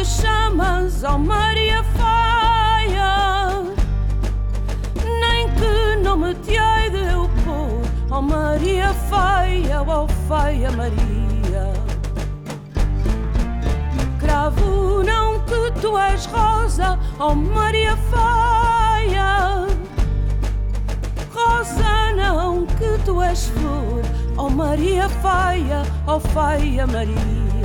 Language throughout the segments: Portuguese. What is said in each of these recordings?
que chamas, ó oh Maria Faia. Nem que nome te hei de eu pôr, ó oh Maria Faia, ó oh Faia Maria. Cravo não que tu és rosa, ó Maria Faia. Rosa não que tu és flor, ó Maria Faia, ó Faia Maria.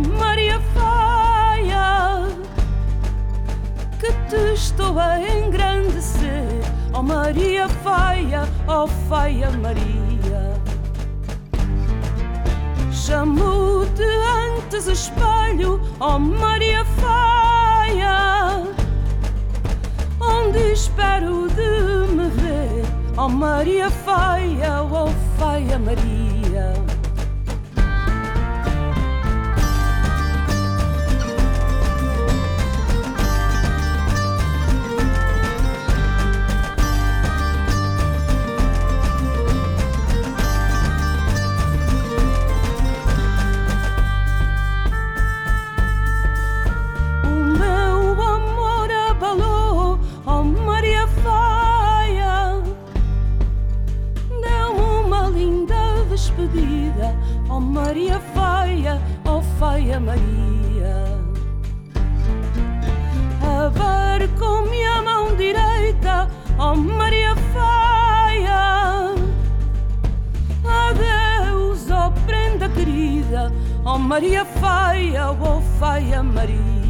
Maria Faia, que te estou a engrandecer, oh Maria Faia, oh Faia Maria. Chamo-te antes espelho, oh Maria Faia, onde espero de me ver, oh Maria Faia, oh Faia Maria. Maria feia, oh feia Maria. A ver com minha mão direita, oh Maria feia. Adeus, oh prenda querida, oh Maria feia, oh feia Maria.